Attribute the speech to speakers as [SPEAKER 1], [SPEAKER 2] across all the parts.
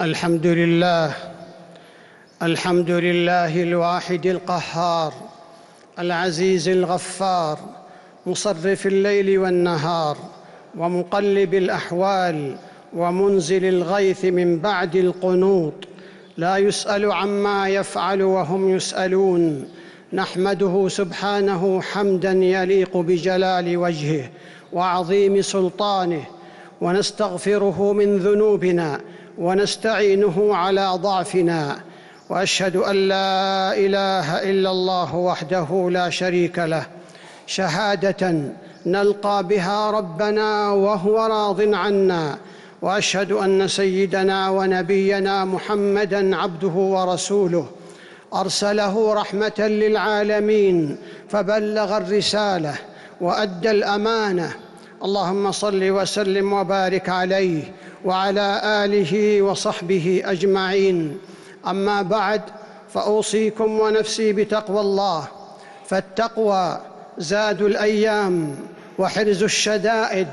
[SPEAKER 1] الحمد لله الحمد لله الواحد القهار العزيز الغفار مصرف الليل والنهار ومقلب الأحوال ومنزل الغيث من بعد القنوط. لا يسأل عما يفعل وهم يسألون. نحمده سبحانه حمدا يليق بجلال وجهه وعظيم سلطانه ونستغفره من ذنوبنا ونستعينه على ضعفنا وأشهد أن لا إله إلا الله وحده لا شريك له. شهادة نلقى بها ربنا وهو راض عنا. وأشهد أن سيدنا ونبينا محمدا عبده ورسوله. أرسله رحمة للعالمين فبلغ الرسالة وأدى الأمانة اللهم صل وسلم وبارك عليه وعلى آله وصحبه أجمعين. أما بعد فأوصيكم ونفسي بتقوى الله. فالتقوى زاد الأيام وحرز الشدائد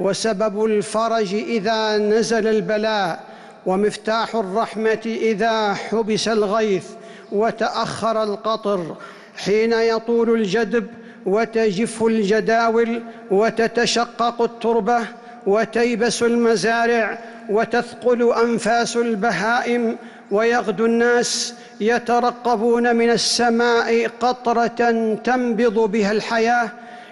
[SPEAKER 1] وسبب الفرج إذا نزل البلاء ومفتاح الرحمة إذا حبس الغيث وتأخر القطر. حين يطول الجدب وتجف الجداول وتتشقق التربة وتيبس المزارع وتثقل أنفاس البهائم ويغدو الناس يترقبون من السماء قطرة تنبض بها الحياة.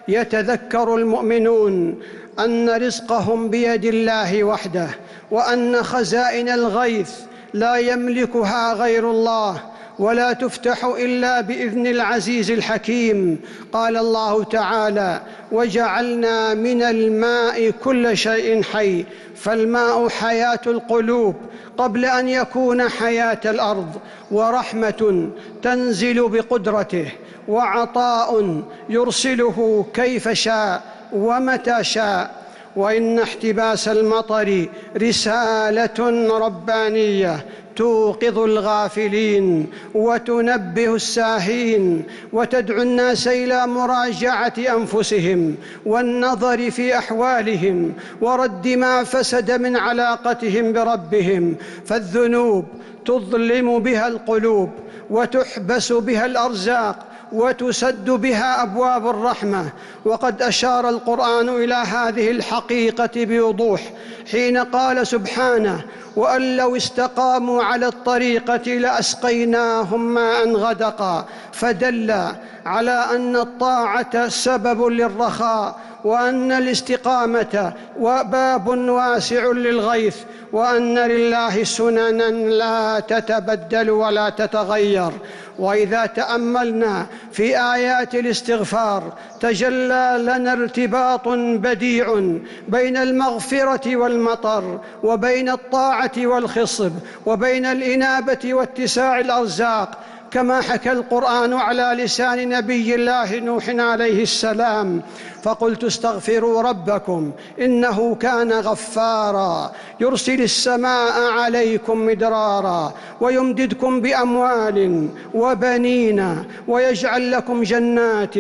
[SPEAKER 1] يتذكر المؤمنون أن رزقهم بيد الله وحده وأن خزائن الغيث لا يملكها غير الله ولا تفتح إلا بإذن العزيز الحكيم. قال الله تعالى وجعلنا من الماء كل شيء حي فالماء حياة القلوب قبل أن يكون حياة الأرض ورحمة تنزل بقدرته وعطاء يرسله كيف شاء ومتى شاء. وإن احتباس المطر رسالة ربانية توقظ الغافلين وتنبه الساهين وتدعو الناس إلى مراجعة أنفسهم والنظر في أحوالهم ورد ما فسد من علاقتهم بربهم فالذنوب تظلم بها القلوب وتحبس بها الأرزاق وتسد بها أبواب الرحمة. وقد أشار القرآن إلى هذه الحقيقة بوضوح حين قال سبحانه وأن لو استقاموا على الطريقة لأسقيناهم ماء غدقا. فدل على أن الطاعة سبب للرخاء وأن الاستقامة باب واسع للغيث وأن لله سننا لا تتبدل ولا تتغير. وإذا تأملنا في آيات الاستغفار تجلى لنا ارتباط بديع بين المغفرة والمطر وبين الطاعة والخصب وبين الإنابة واتساع الأرزاق. كما حكى القرآن على لسان نبي الله نوح عليه السلام فقلت استغفروا ربكم إنه كان غفارا يرسل السماء عليكم مدرارا ويمددكم بأموال وبنين ويجعل لكم جنات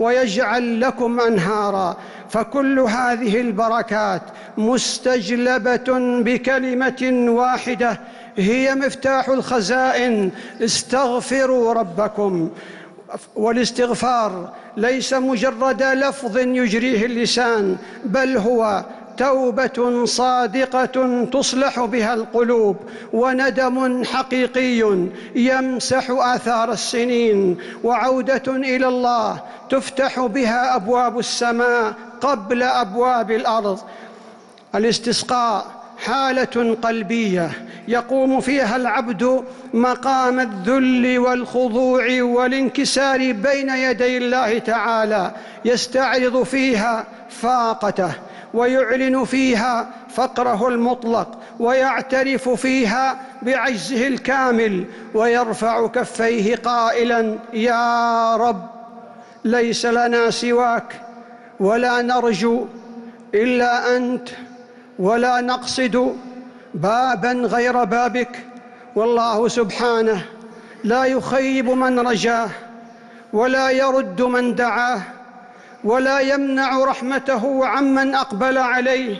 [SPEAKER 1] ويجعل لكم أنهارا. فكل هذه البركات مستجلبة بكلمة واحدة هي مفتاح الخزائن. استغفروا ربكم. والاستغفار ليس مجرد لفظ يجريه اللسان بل هو توبة صادقة تصلح بها القلوب وندم حقيقي يمسح آثار السنين. وعودة إلى الله تفتح بها أبواب السماء قبل أبواب الأرض. الاستسقاء حالة قلبية يقوم فيها العبد مقام الذل والخضوع والانكسار بين يدي الله تعالى يستعرض فيها فاقته ويعلن فيها فقره المطلق ويعترف فيها بعجزه الكامل ويرفع كفيه قائلا يا رب ليس لنا سواك. ولا نرجو إلا أنت ولا نقصد بابا غير بابك. والله سبحانه لا يخيب من رجاه ولا يرد من دعاه ولا يمنع رحمته عمن أقبل عليه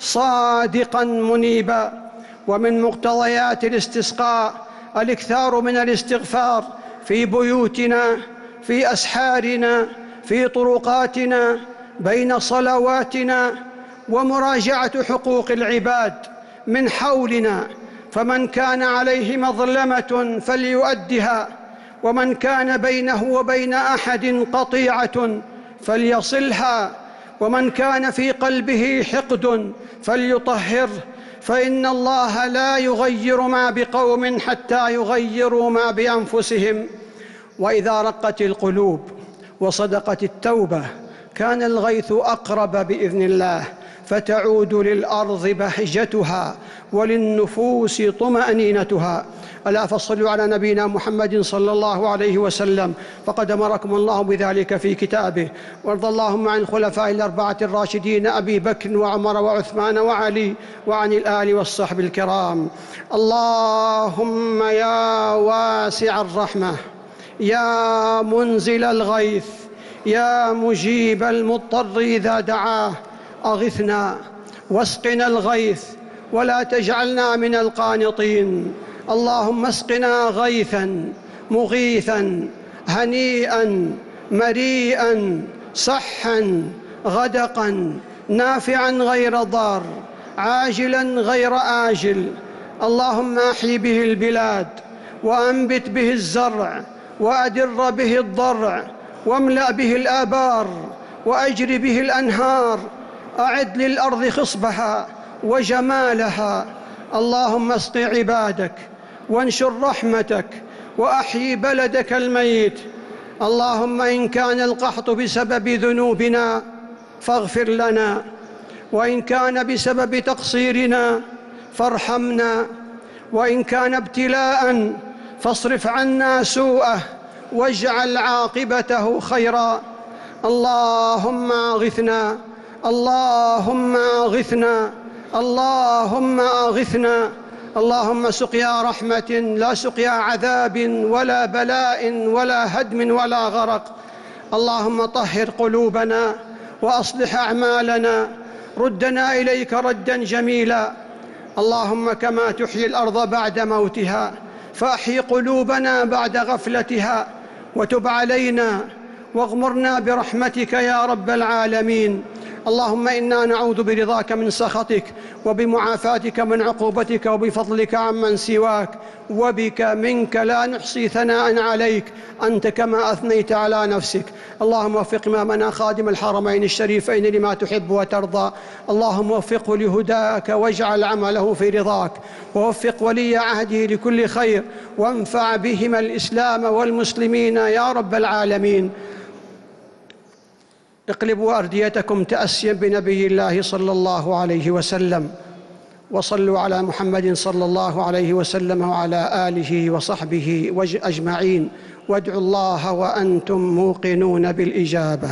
[SPEAKER 1] صادقا منيبا. ومن مقتضيات الاستسقاء الإكثار من الاستغفار في بيوتنا في أسحارنا في طرقاتنا بين صلواتنا ومراجعة حقوق العباد من حولنا فمن كان عليه مظلمة فليؤدها ومن كان بينه وبين أحد قطيعة فليصلها ومن كان في قلبه حقد فليطهره فإن الله لا يغير ما بقوم حتى يغيروا ما بأنفسهم. وإذا رقت القلوب وصدقت التوبة كان الغيث أقرب بإذن الله فتعود للأرض بهجتها وللنفوس طمأنينتها. ألا فصلوا على نبينا محمد صلى الله عليه وسلم فقد أمركم الله بذلك في كتابه. وارض اللهم عن الخلفاء الأربعة الراشدين أبي بكر وعمر وعثمان وعلي وعن الآل والصحب الكرام. اللهم يا واسع الرحمة. يا منزل الغيث يا مجيب المضطر إذا دعاه أغثنا واسقنا الغيث ولا تجعلنا من القانطين. اللهم اسقنا غيثا مغيثا هنيئا مريئا صحا غدقا نافعا غير ضار عاجلا غير آجل. اللهم احي به البلاد وأنبت به الزرع وأدر به الضرع واملأ به الآبار وأجر به الأنهار أعد للأرض خصبها وجمالها. اللهم اسق عبادك وانشر رحمتك وأحيي بلدك الميت. اللهم إن كان القحط بسبب ذنوبنا فاغفر لنا وإن كان بسبب تقصيرنا فارحمنا وإن كان ابتلاء فاصرف عنا سوءه واجعل عاقبته خيرا. اللهم أغثنا اللهم أغثنا اللهم أغثنا. اللهم سقيا رحمة لا سقيا عذاب ولا بلاء ولا هدم ولا غرق. اللهم طهر قلوبنا وأصلح أعمالنا. ردنا إليك ردا جميلا. اللهم كما تحيي الأرض بعد موتها. فأحي قلوبنا بعد غفلتها وتب علينا واغمرنا برحمتك يا رب العالمين. اللهم إنا نعوذ برضاك من سخطك وبمعافاتك من عقوبتك وبفضلك عمن سواك وبك منك لا نحصي ثناء عليك. أنت كما أثنيت على نفسك. اللهم وفق إمامنا خادم الحرمين الشريفين لما تحب وترضى. اللهم وفقه لهداك واجعل عمله في رضاك. ووفق ولي عهده لكل خير. وانفع بهما الإسلام والمسلمين يا رب العالمين. اقلبوا أرديتكم تأسيا بنبي الله صلى الله عليه وسلم وصلوا على محمد صلى الله عليه وسلم وعلى آله وصحبه أجمعين. وادعوا الله وأنتم موقنون بالإجابة.